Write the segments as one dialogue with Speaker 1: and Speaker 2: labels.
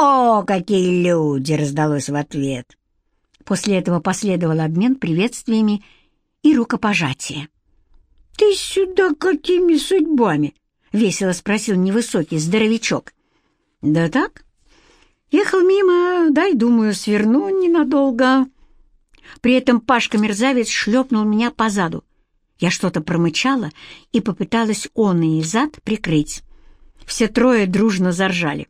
Speaker 1: «О, какие люди!» — раздалось в ответ. После этого последовал обмен приветствиями и рукопожатие. «Ты сюда какими судьбами?» — весело спросил невысокий здоровячок. «Да так. Ехал мимо, дай, думаю, сверну ненадолго». При этом Пашка-мерзавец шлепнул меня по заду. Я что-то промычала и попыталась он и зад прикрыть. Все трое дружно заржали.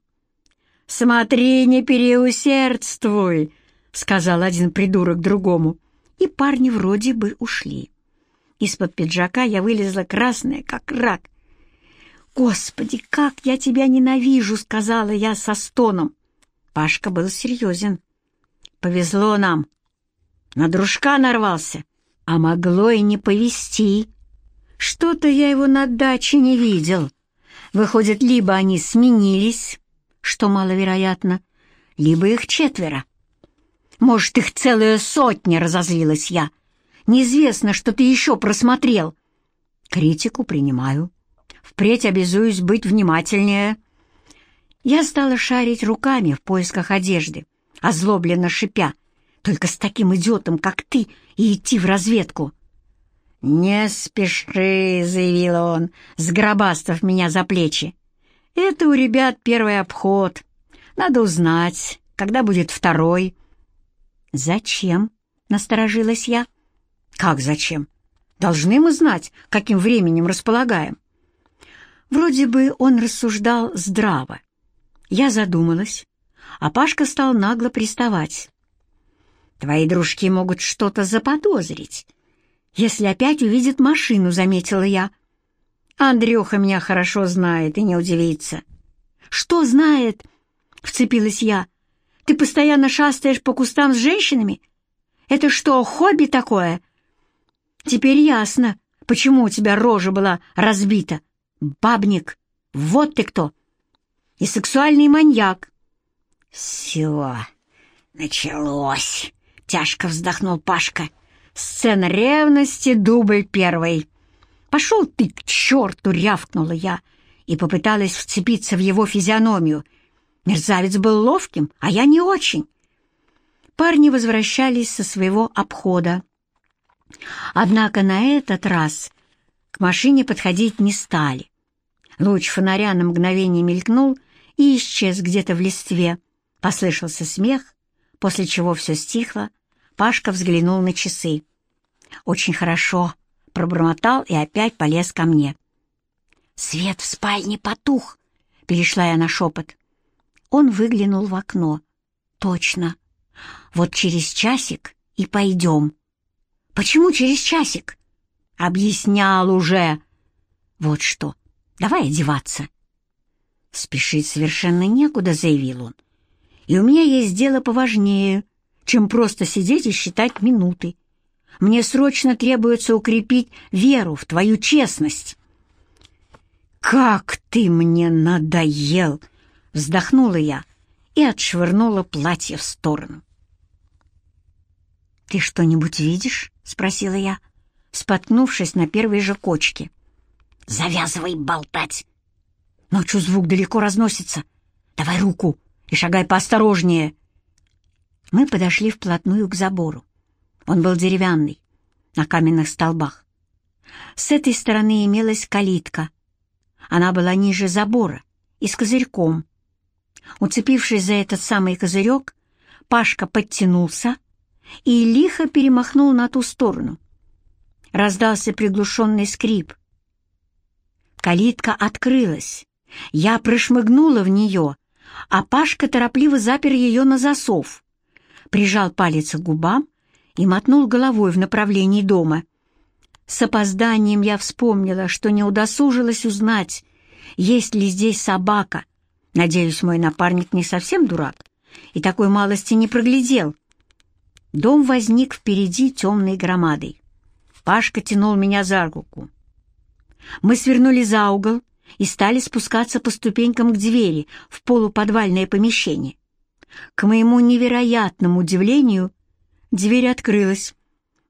Speaker 1: «Смотри, не переусердствуй!» — сказал один придурок другому, и парни вроде бы ушли. Из-под пиджака я вылезла красная, как рак. «Господи, как я тебя ненавижу!» — сказала я со стоном. Пашка был серьезен. «Повезло нам. На дружка нарвался, а могло и не повезти. Что-то я его на даче не видел. Выходит, либо они сменились, что маловероятно, либо их четверо. Может, их целая сотня, разозлилась я. Неизвестно, что ты еще просмотрел. Критику принимаю. Впредь обязуюсь быть внимательнее. Я стала шарить руками в поисках одежды, озлобленно шипя. Только с таким идиотом, как ты, и идти в разведку. «Не спеши», — заявил он, сгробастав меня за плечи. «Это у ребят первый обход. Надо узнать, когда будет второй». «Зачем?» — насторожилась я. «Как зачем? Должны мы знать, каким временем располагаем». Вроде бы он рассуждал здраво. Я задумалась, а Пашка стал нагло приставать. «Твои дружки могут что-то заподозрить, если опять увидят машину», — заметила я. «Андрюха меня хорошо знает и не удивится». «Что знает?» — вцепилась я. Ты постоянно шастаешь по кустам с женщинами? Это что, хобби такое? Теперь ясно, почему у тебя рожа была разбита. Бабник, вот ты кто. И сексуальный маньяк. Все, началось. Тяжко вздохнул Пашка. Сцена ревности, дубль первый. «Пошел ты к черту!» — рявкнула я и попыталась вцепиться в его физиономию — Мерзавец был ловким, а я не очень. Парни возвращались со своего обхода. Однако на этот раз к машине подходить не стали. Луч фонаря на мгновение мелькнул и исчез где-то в листве. Послышался смех, после чего все стихло. Пашка взглянул на часы. «Очень хорошо», — пробормотал и опять полез ко мне. «Свет в спальне потух», — перешла я на шепот. Он выглянул в окно. «Точно. Вот через часик и пойдем». «Почему через часик?» «Объяснял уже». «Вот что. Давай одеваться». «Спешить совершенно некуда», — заявил он. «И у меня есть дело поважнее, чем просто сидеть и считать минуты. Мне срочно требуется укрепить веру в твою честность». «Как ты мне надоел!» Вздохнула я и отшвырнула платье в сторону. «Ты что-нибудь видишь?» — спросила я, споткнувшись на первой же кочке. «Завязывай болтать! Ночью звук далеко разносится. Давай руку и шагай поосторожнее!» Мы подошли вплотную к забору. Он был деревянный, на каменных столбах. С этой стороны имелась калитка. Она была ниже забора и с козырьком. Уцепившись за этот самый козырек, Пашка подтянулся и лихо перемахнул на ту сторону. Раздался приглушенный скрип. Калитка открылась. Я прошмыгнула в нее, а Пашка торопливо запер ее на засов, прижал палец к губам и мотнул головой в направлении дома. С опозданием я вспомнила, что не удосужилась узнать, есть ли здесь собака, Надеюсь, мой напарник не совсем дурак и такой малости не проглядел. Дом возник впереди темной громадой. Пашка тянул меня за руку. Мы свернули за угол и стали спускаться по ступенькам к двери в полуподвальное помещение. К моему невероятному удивлению, дверь открылась.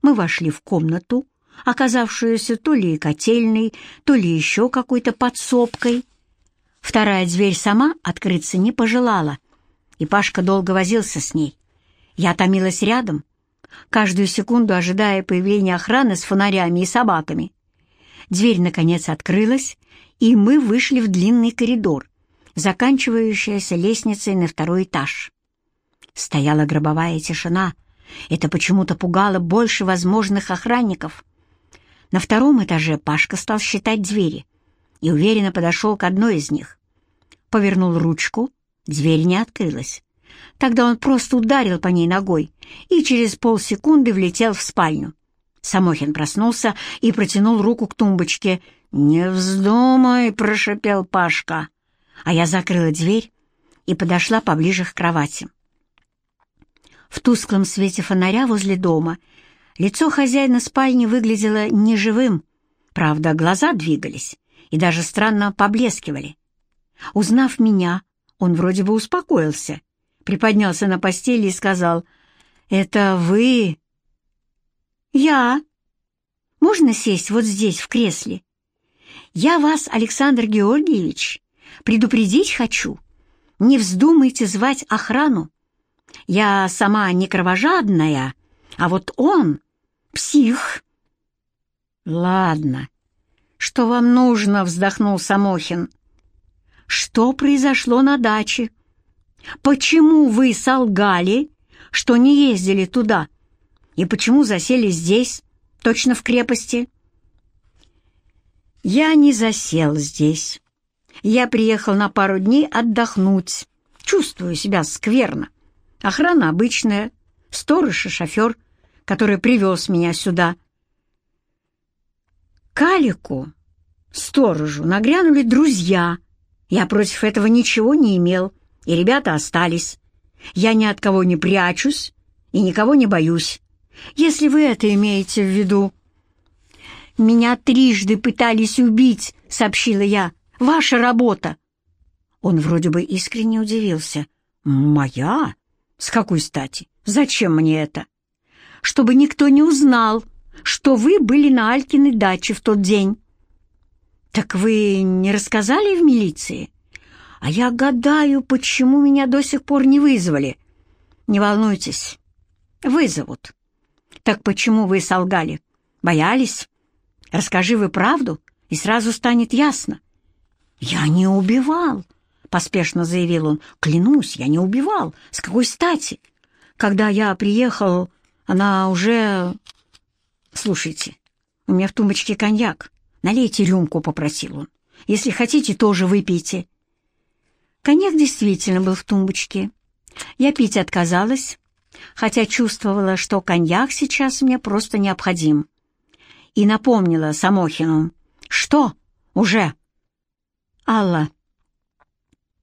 Speaker 1: Мы вошли в комнату, оказавшуюся то ли котельной, то ли еще какой-то подсобкой — Вторая дверь сама открыться не пожелала, и Пашка долго возился с ней. Я томилась рядом, каждую секунду ожидая появления охраны с фонарями и собаками. Дверь, наконец, открылась, и мы вышли в длинный коридор, заканчивающийся лестницей на второй этаж. Стояла гробовая тишина. Это почему-то пугало больше возможных охранников. На втором этаже Пашка стал считать двери и уверенно подошел к одной из них. Повернул ручку, дверь не открылась. Тогда он просто ударил по ней ногой и через полсекунды влетел в спальню. Самохин проснулся и протянул руку к тумбочке. «Не вздумай!» — прошепел Пашка. А я закрыла дверь и подошла поближе к кровати. В тусклом свете фонаря возле дома лицо хозяина спальни выглядело неживым, правда, глаза двигались и даже странно поблескивали. Узнав меня, он вроде бы успокоился, приподнялся на постели и сказал, «Это вы?» «Я. Можно сесть вот здесь, в кресле? Я вас, Александр Георгиевич, предупредить хочу. Не вздумайте звать охрану. Я сама не кровожадная, а вот он — псих». «Ладно. Что вам нужно?» — вздохнул Самохин. «Что произошло на даче? Почему вы солгали, что не ездили туда?» И почему засели здесь, точно в крепости? Я не засел здесь. Я приехал на пару дней отдохнуть. Чувствую себя скверно. Охрана обычная, сторож и шофер, который привез меня сюда. Калику, сторожу, нагрянули друзья. Я против этого ничего не имел, и ребята остались. Я ни от кого не прячусь и никого не боюсь если вы это имеете в виду». «Меня трижды пытались убить», — сообщила я. «Ваша работа». Он вроде бы искренне удивился. «Моя? С какой стати? Зачем мне это?» «Чтобы никто не узнал, что вы были на Алькиной даче в тот день». «Так вы не рассказали в милиции?» «А я гадаю, почему меня до сих пор не вызвали». «Не волнуйтесь, вызовут». «Так почему вы солгали? Боялись? Расскажи вы правду, и сразу станет ясно». «Я не убивал», — поспешно заявил он. «Клянусь, я не убивал. С какой стати? Когда я приехал, она уже...» «Слушайте, у меня в тумбочке коньяк. Налейте рюмку», — попросил он. «Если хотите, тоже выпейте». Коньяк действительно был в тумбочке. Я пить отказалась, хотя чувствовала, что коньяк сейчас мне просто необходим. И напомнила Самохину. «Что? Уже?» Алла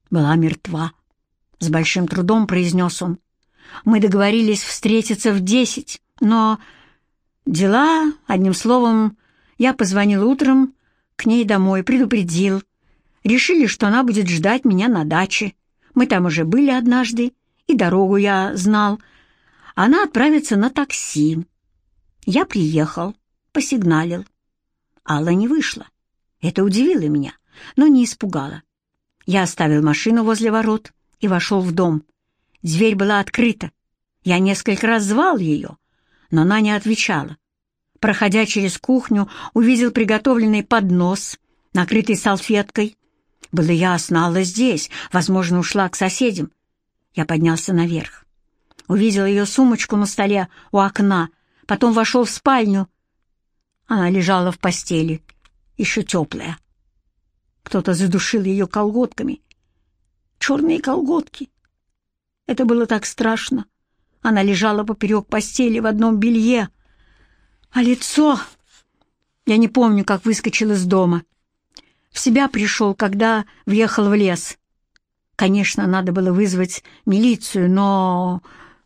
Speaker 1: была мертва. С большим трудом произнес он. «Мы договорились встретиться в десять, но...» «Дела, одним словом, я позвонил утром к ней домой, предупредил. Решили, что она будет ждать меня на даче. Мы там уже были однажды, и дорогу я знал, она отправится на такси. Я приехал, посигналил. Алла не вышла. Это удивило меня, но не испугало. Я оставил машину возле ворот и вошел в дом. Дверь была открыта. Я несколько раз звал ее, но она не отвечала. Проходя через кухню, увидел приготовленный поднос, накрытый салфеткой. Было ясно, Алла здесь, возможно, ушла к соседям. Я поднялся наверх увидел ее сумочку на столе у окна, потом вошел в спальню. Она лежала в постели, еще теплая. Кто-то задушил ее колготками. Черные колготки. Это было так страшно. Она лежала поперек постели в одном белье. А лицо... Я не помню, как выскочил из дома. В себя пришел, когда въехал в лес. Конечно, надо было вызвать милицию, но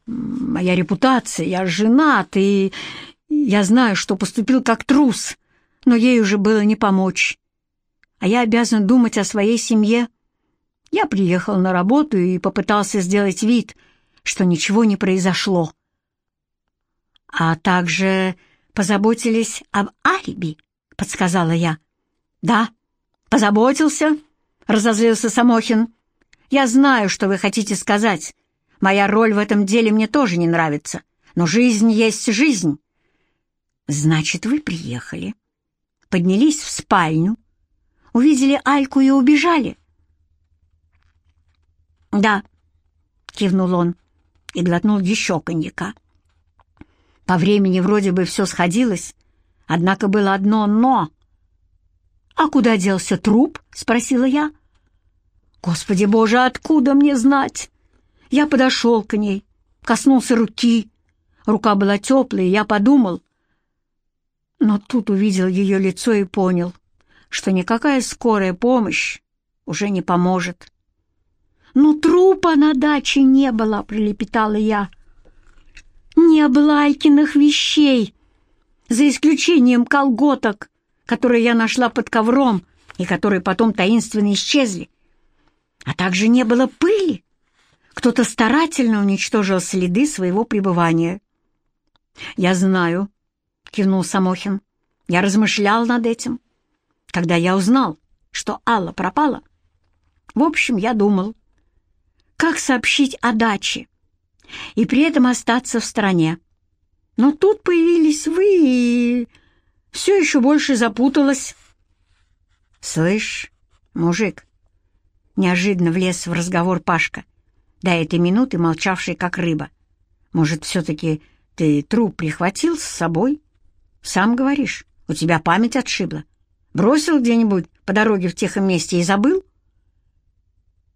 Speaker 1: моя репутация, я женат, и я знаю, что поступил как трус, но ей уже было не помочь. А я обязан думать о своей семье. Я приехал на работу и попытался сделать вид, что ничего не произошло. А также позаботились об алиби, подсказала я. Да, позаботился, разозлился Самохин. Я знаю, что вы хотите сказать, Моя роль в этом деле мне тоже не нравится, но жизнь есть жизнь. Значит, вы приехали, поднялись в спальню, увидели Альку и убежали? Да, кивнул он и глотнул еще коньяка. По времени вроде бы все сходилось, однако было одно «но». «А куда делся труп?» — спросила я. «Господи боже, откуда мне знать?» Я подошел к ней, коснулся руки. Рука была теплая, я подумал. Но тут увидел ее лицо и понял, что никакая скорая помощь уже не поможет. «Ну, трупа на даче не было», — пролепетала я. «Не было Айкиных вещей, за исключением колготок, которые я нашла под ковром и которые потом таинственно исчезли. А также не было пыли. Кто-то старательно уничтожил следы своего пребывания. «Я знаю», — кивнул Самохин. «Я размышлял над этим. Когда я узнал, что Алла пропала, в общем, я думал, как сообщить о даче и при этом остаться в стране. Но тут появились вы, и все еще больше запуталось». «Слышь, мужик», — неожиданно влез в разговор Пашка, до этой минуты молчавший как рыба. «Может, все-таки ты труп прихватил с собой? Сам говоришь, у тебя память отшибла. Бросил где-нибудь по дороге в тихом месте и забыл?»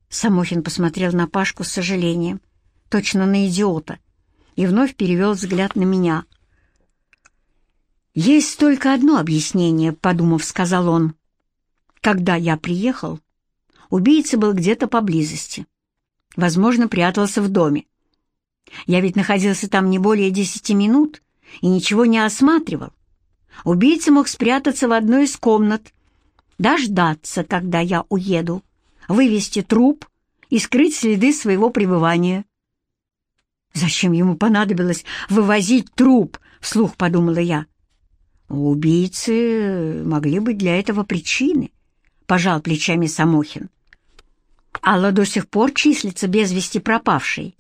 Speaker 1: Самохин посмотрел на Пашку с сожалением, точно на идиота, и вновь перевел взгляд на меня. «Есть только одно объяснение», — подумав, сказал он. «Когда я приехал, убийца был где-то поблизости. Возможно, прятался в доме. Я ведь находился там не более десяти минут и ничего не осматривал. Убийца мог спрятаться в одной из комнат, дождаться, когда я уеду, вывести труп и скрыть следы своего пребывания. «Зачем ему понадобилось вывозить труп?» — вслух подумала я. «У убийцы могли быть для этого причины», — пожал плечами Самохин. Алла до сих пор числится без вести пропавшей.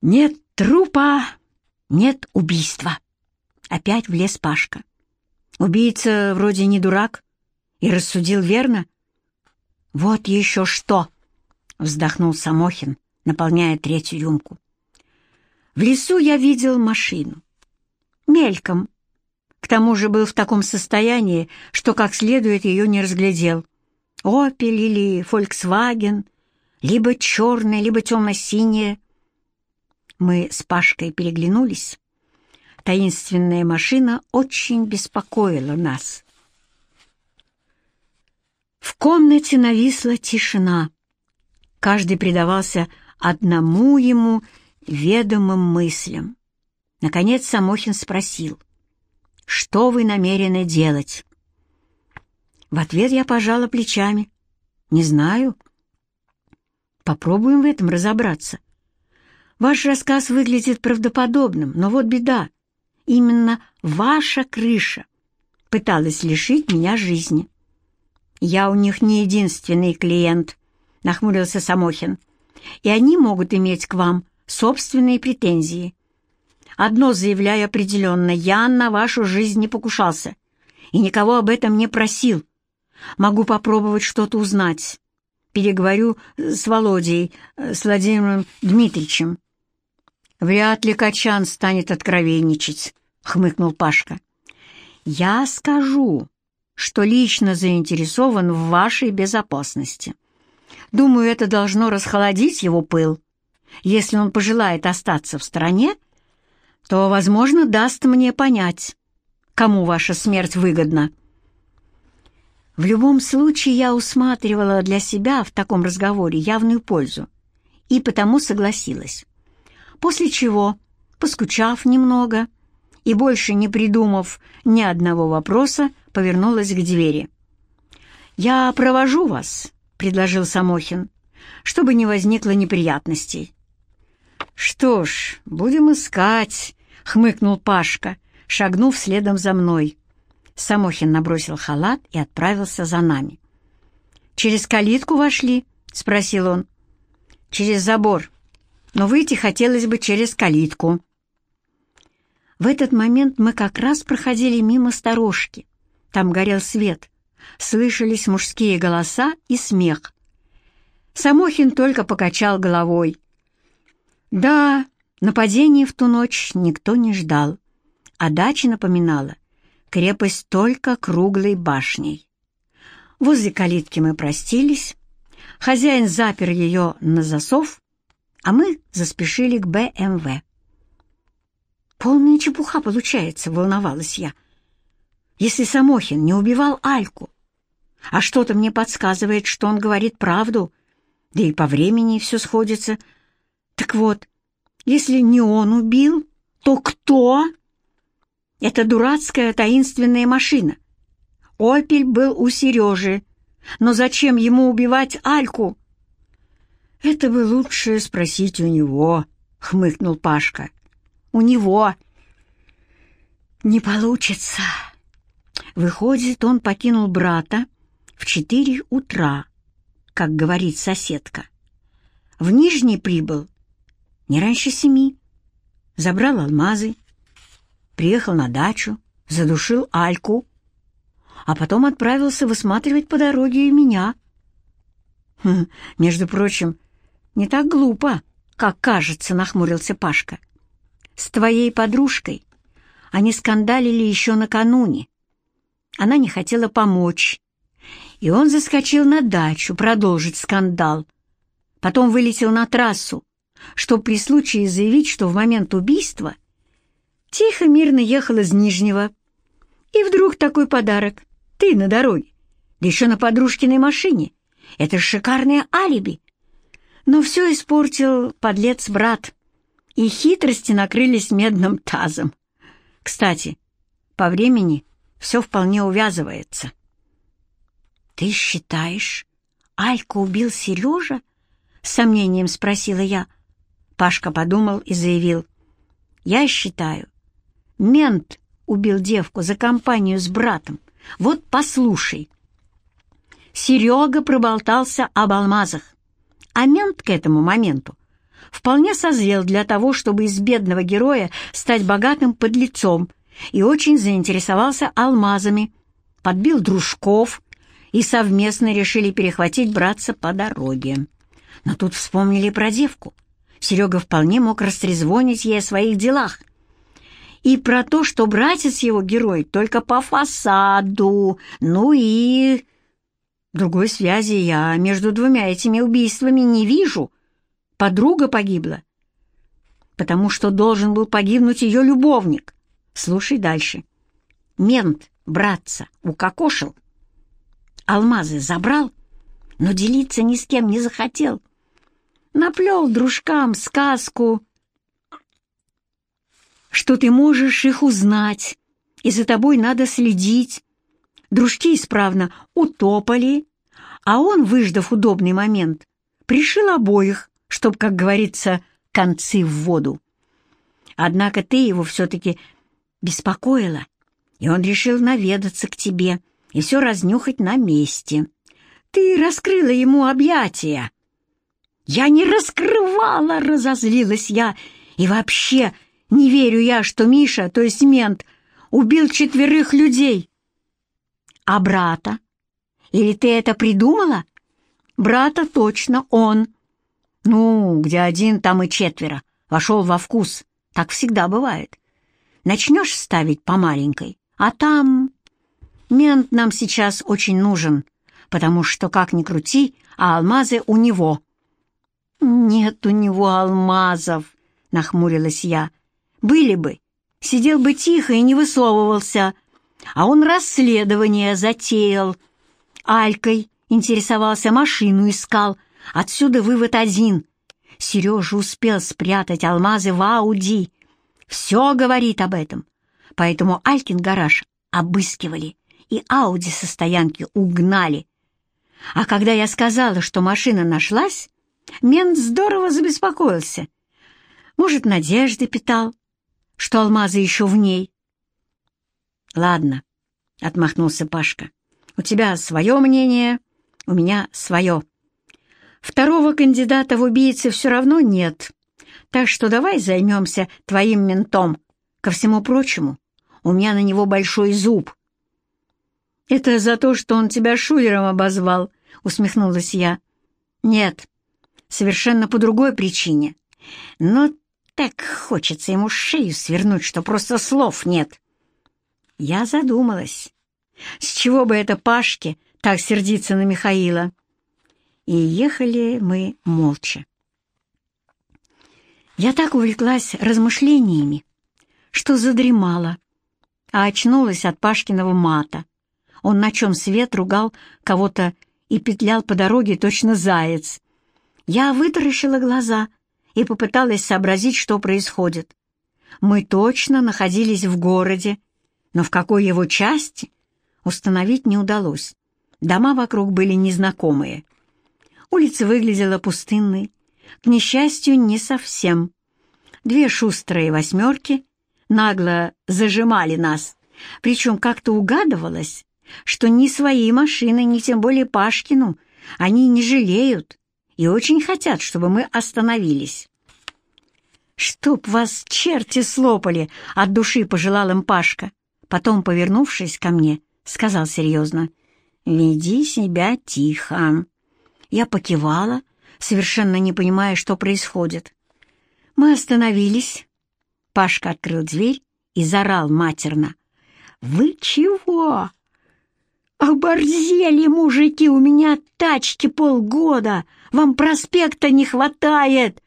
Speaker 1: «Нет трупа, нет убийства!» Опять влез Пашка. Убийца вроде не дурак и рассудил верно. «Вот еще что!» — вздохнул Самохин, наполняя третью рюмку. «В лесу я видел машину. Мельком. К тому же был в таком состоянии, что как следует ее не разглядел. «Опель» или «Фольксваген», либо черное, либо темно-синее. Мы с Пашкой переглянулись. Таинственная машина очень беспокоила нас. В комнате нависла тишина. Каждый предавался одному ему ведомым мыслям. Наконец Самохин спросил, «Что вы намерены делать?» В ответ я пожала плечами. «Не знаю. Попробуем в этом разобраться. Ваш рассказ выглядит правдоподобным, но вот беда. Именно ваша крыша пыталась лишить меня жизни. Я у них не единственный клиент, — нахмурился Самохин, и они могут иметь к вам собственные претензии. Одно заявляю определенно, я на вашу жизнь не покушался и никого об этом не просил. Могу попробовать что-то узнать. Переговорю с Володей, с Владимиром Дмитриевичем. «Вряд ли Качан станет откровенничать», — хмыкнул Пашка. «Я скажу, что лично заинтересован в вашей безопасности. Думаю, это должно расхолодить его пыл. Если он пожелает остаться в стране, то, возможно, даст мне понять, кому ваша смерть выгодна». В любом случае я усматривала для себя в таком разговоре явную пользу и потому согласилась. После чего, поскучав немного и больше не придумав ни одного вопроса, повернулась к двери. «Я провожу вас», — предложил Самохин, «чтобы не возникло неприятностей». «Что ж, будем искать», — хмыкнул Пашка, шагнув следом за мной. Самохин набросил халат и отправился за нами. «Через калитку вошли?» — спросил он. через забор, но выйти хотелось бы через калитку». В этот момент мы как раз проходили мимо сторожки. Там горел свет, слышались мужские голоса и смех. Самохин только покачал головой. Да, нападения в ту ночь никто не ждал, а дача напоминала крепость только круглой башней. Возле калитки мы простились, хозяин запер ее на засов, а мы заспешили к БМВ. «Полная чепуха получается», — волновалась я. «Если Самохин не убивал Альку, а что-то мне подсказывает, что он говорит правду, да и по времени все сходится. Так вот, если не он убил, то кто?» «Это дурацкая таинственная машина. Опель был у Сережи, но зачем ему убивать Альку?» «Это бы лучше спросить у него», — хмыкнул Пашка у него. Не получится. Выходит, он покинул брата в четыре утра, как говорит соседка. В Нижний прибыл не раньше семи. Забрал алмазы, приехал на дачу, задушил Альку, а потом отправился высматривать по дороге меня. Хм, между прочим, не так глупо, как кажется, нахмурился Пашка. С твоей подружкой они скандалили еще накануне. Она не хотела помочь, и он заскочил на дачу продолжить скандал. Потом вылетел на трассу, чтобы при случае заявить, что в момент убийства тихо, мирно ехал из Нижнего. И вдруг такой подарок. Ты на дороге, да еще на подружкиной машине. Это шикарное алиби. Но все испортил подлец-брат и хитрости накрылись медным тазом. Кстати, по времени все вполне увязывается. «Ты считаешь, Алька убил Сережа?» — с сомнением спросила я. Пашка подумал и заявил. «Я считаю, мент убил девку за компанию с братом. Вот послушай». Серега проболтался об алмазах, а мент к этому моменту вполне созрел для того, чтобы из бедного героя стать богатым подлецом, и очень заинтересовался алмазами, подбил дружков и совместно решили перехватить братца по дороге. Но тут вспомнили про девку. Серега вполне мог растрезвонить ей о своих делах. И про то, что братец его герой только по фасаду, ну и... Другой связи я между двумя этими убийствами не вижу — Подруга погибла, потому что должен был погибнуть ее любовник. Слушай дальше. Мент братца укокошил, алмазы забрал, но делиться ни с кем не захотел. Наплел дружкам сказку, что ты можешь их узнать, и за тобой надо следить. Дружки исправно утопали, а он, выждав удобный момент, пришил обоих, чтоб, как говорится, концы в воду. Однако ты его все-таки беспокоила, и он решил наведаться к тебе и все разнюхать на месте. Ты раскрыла ему объятия. Я не раскрывала, разозлилась я, и вообще не верю я, что Миша, то есть мент, убил четверых людей. А брата? Или ты это придумала? Брата точно он. Ну, где один, там и четверо. Вошел во вкус. Так всегда бывает. Начнешь ставить по маленькой, а там... Мент нам сейчас очень нужен, потому что, как ни крути, а алмазы у него. «Нет у него алмазов», — нахмурилась я. «Были бы, сидел бы тихо и не высовывался, а он расследование затеял. Алькой интересовался, машину искал, Отсюда вывод один. Сережа успел спрятать алмазы в Ауди. Все говорит об этом. Поэтому Алькин гараж обыскивали и Ауди со стоянки угнали. А когда я сказала, что машина нашлась, мент здорово забеспокоился. Может, надежды питал, что алмазы еще в ней. «Ладно», — отмахнулся Пашка, — «у тебя свое мнение, у меня свое. Второго кандидата в убийцы все равно нет, так что давай займемся твоим ментом. Ко всему прочему, у меня на него большой зуб». «Это за то, что он тебя шулером обозвал», — усмехнулась я. «Нет, совершенно по другой причине. Но так хочется ему шею свернуть, что просто слов нет». Я задумалась. С чего бы это Пашке так сердиться на Михаила? И ехали мы молча. Я так увлеклась размышлениями, что задремала, а очнулась от Пашкиного мата. Он на чем свет ругал кого-то и петлял по дороге точно заяц. Я вытаращила глаза и попыталась сообразить, что происходит. Мы точно находились в городе, но в какой его части установить не удалось. Дома вокруг были незнакомые. Улица выглядела пустынной. К несчастью, не совсем. Две шустрые восьмерки нагло зажимали нас, причем как-то угадывалось, что ни свои машины, ни тем более Пашкину они не жалеют и очень хотят, чтобы мы остановились. «Чтоб вас черти слопали!» — от души пожелал им Пашка. Потом, повернувшись ко мне, сказал серьезно, «Веди себя тихо». Я покивала, совершенно не понимая, что происходит. Мы остановились. Пашка открыл дверь и заорал матерно. «Вы чего? Оборзели, мужики, у меня тачки полгода, вам проспекта не хватает!»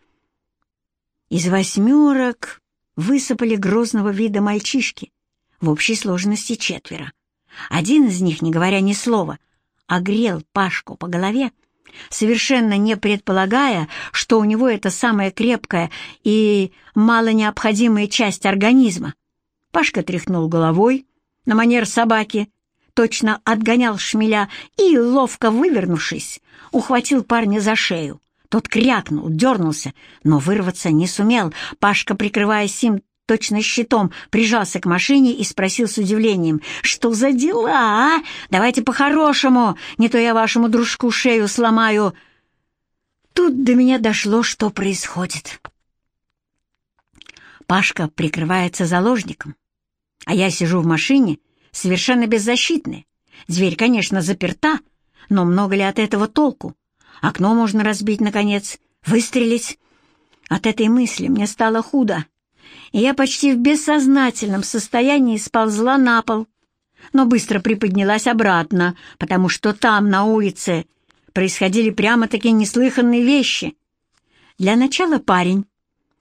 Speaker 1: Из восьмерок высыпали грозного вида мальчишки, в общей сложности четверо. Один из них, не говоря ни слова, огрел Пашку по голове, совершенно не предполагая, что у него это самая крепкая и малонеобходимая часть организма. Пашка тряхнул головой на манер собаки, точно отгонял шмеля и, ловко вывернувшись, ухватил парня за шею. Тот крякнул, дернулся, но вырваться не сумел. Пашка, прикрываясь им точно щитом, прижался к машине и спросил с удивлением, «Что за дела, а? Давайте по-хорошему, не то я вашему дружку шею сломаю». Тут до меня дошло, что происходит. Пашка прикрывается заложником, а я сижу в машине, совершенно беззащитная. Дверь, конечно, заперта, но много ли от этого толку? Окно можно разбить, наконец, выстрелить. От этой мысли мне стало худо и я почти в бессознательном состоянии сползла на пол, но быстро приподнялась обратно, потому что там, на улице, происходили прямо-таки неслыханные вещи. Для начала парень,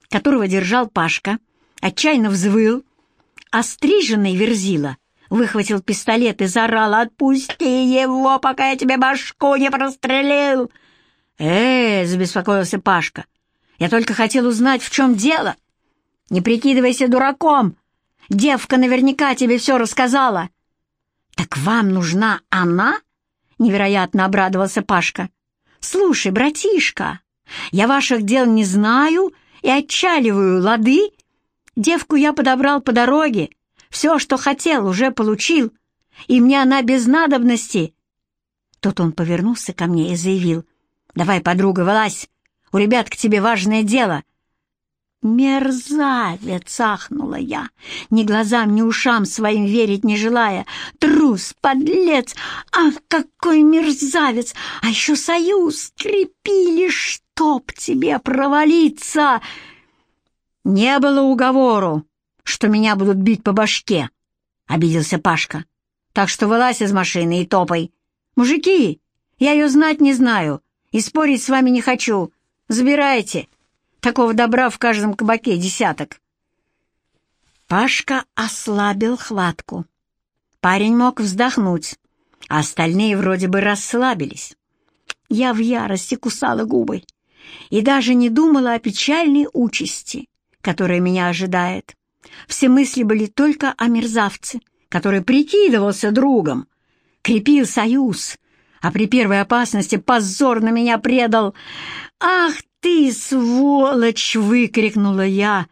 Speaker 1: которого держал Пашка, отчаянно взвыл, а стриженный верзила выхватил пистолет и заорал «Отпусти его, пока я тебе башку не прострелил!» «Э, — забеспокоился Пашка, — я только хотел узнать, в чем дело. Не прикидывайся дураком. Девка наверняка тебе все рассказала. Так вам нужна она? Невероятно обрадовался Пашка. Слушай, братишка, я ваших дел не знаю и отчаливаю, лады? Девку я подобрал по дороге. Все, что хотел, уже получил. И мне она без надобности. Тут он повернулся ко мне и заявил. «Давай, подруга, вылазь. У ребят к тебе важное дело. «Мерзавец!» — ахнула я, ни глазам, ни ушам своим верить не желая. «Трус, подлец! Ах, какой мерзавец! А еще союз скрепили, чтоб тебе провалиться!» «Не было уговору, что меня будут бить по башке», — обиделся Пашка. «Так что вылазь из машины и топай. Мужики, я ее знать не знаю и спорить с вами не хочу. Забирайте». Такого добра в каждом кабаке десяток. Пашка ослабил хватку. Парень мог вздохнуть, а остальные вроде бы расслабились. Я в ярости кусала губы и даже не думала о печальной участи, которая меня ожидает. Все мысли были только о мерзавце, который прикидывался другом, крепил союз, а при первой опасности позорно меня предал. Ах ты, сволочь!» — выкрикнула я,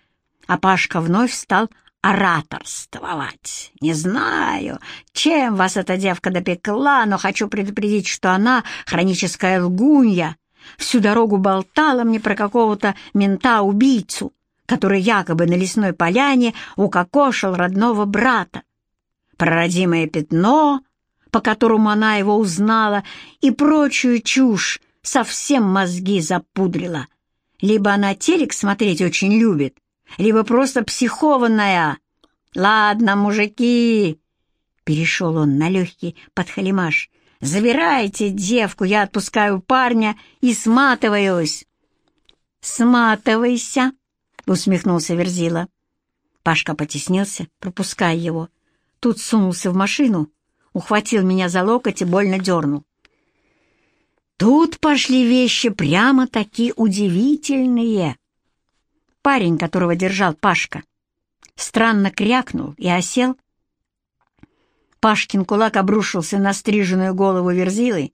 Speaker 1: а Пашка вновь стал ораторствовать. «Не знаю, чем вас эта девка допекла, но хочу предупредить, что она хроническая лгунья, Всю дорогу болтала мне про какого-то мента-убийцу, который якобы на лесной поляне укокошил родного брата. Про родимое пятно, по которому она его узнала, и прочую чушь, совсем мозги запудрила. Либо она телек смотреть очень любит, либо просто психованная. «Ладно, мужики!» — перешел он на легкий подхалимаш. «Забирайте девку, я отпускаю парня и сматываюсь». «Сматывайся!» — усмехнулся Верзила. Пашка потеснился, пропуская его. Тут сунулся в машину, ухватил меня за локоть и больно дернул. Тут пошли вещи прямо-таки удивительные. Парень, которого держал Пашка, странно крякнул и осел. Пашкин кулак обрушился на стриженную голову Верзилы,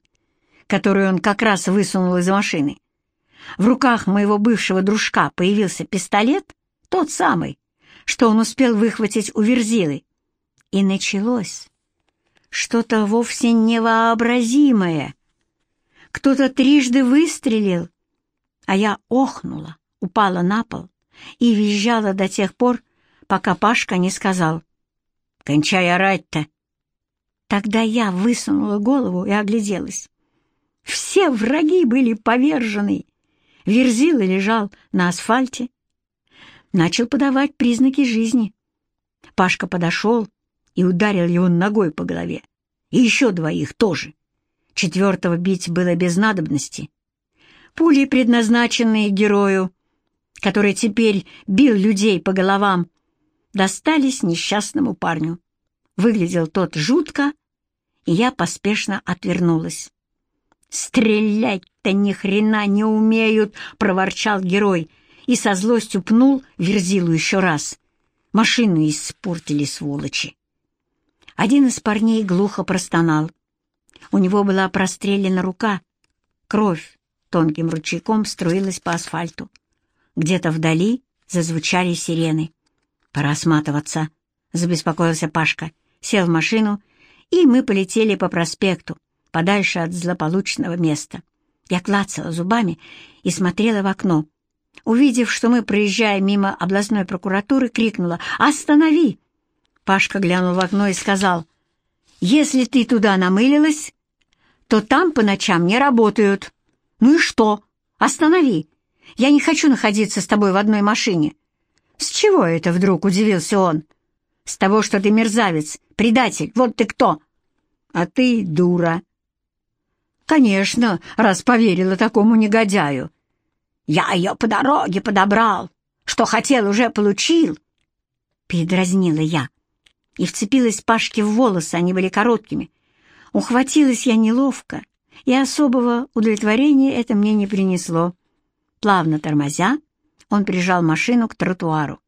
Speaker 1: которую он как раз высунул из машины. В руках моего бывшего дружка появился пистолет, тот самый, что он успел выхватить у Верзилы. И началось что-то вовсе невообразимое. Кто-то трижды выстрелил, а я охнула, упала на пол и визжала до тех пор, пока Пашка не сказал «Кончай орать-то!». Тогда я высунула голову и огляделась. Все враги были повержены. Верзила лежал на асфальте. Начал подавать признаки жизни. Пашка подошел и ударил его ногой по голове. И еще двоих тоже. Четвертого бить было без надобности. Пули, предназначенные герою, который теперь бил людей по головам, достались несчастному парню. Выглядел тот жутко, и я поспешно отвернулась. «Стрелять-то ни хрена не умеют!» — проворчал герой и со злостью пнул Верзилу еще раз. Машину испортили, сволочи. Один из парней глухо простонал. У него была прострелена рука. Кровь тонким ручейком струилась по асфальту. Где-то вдали зазвучали сирены. «Пора сматываться», — забеспокоился Пашка. Сел в машину, и мы полетели по проспекту, подальше от злополучного места. Я клацала зубами и смотрела в окно. Увидев, что мы проезжаем мимо областной прокуратуры, крикнула «Останови!». Пашка глянул в окно и сказал «Если ты туда намылилась, то там по ночам не работают. Ну и что? Останови. Я не хочу находиться с тобой в одной машине». «С чего это вдруг?» — удивился он. «С того, что ты мерзавец, предатель, вот ты кто!» «А ты дура!» «Конечно, раз поверила такому негодяю!» «Я ее по дороге подобрал! Что хотел, уже получил!» Передразнила я и вцепилась Пашке в волосы, они были короткими. Ухватилась я неловко, и особого удовлетворения это мне не принесло. Плавно тормозя, он прижал машину к тротуару.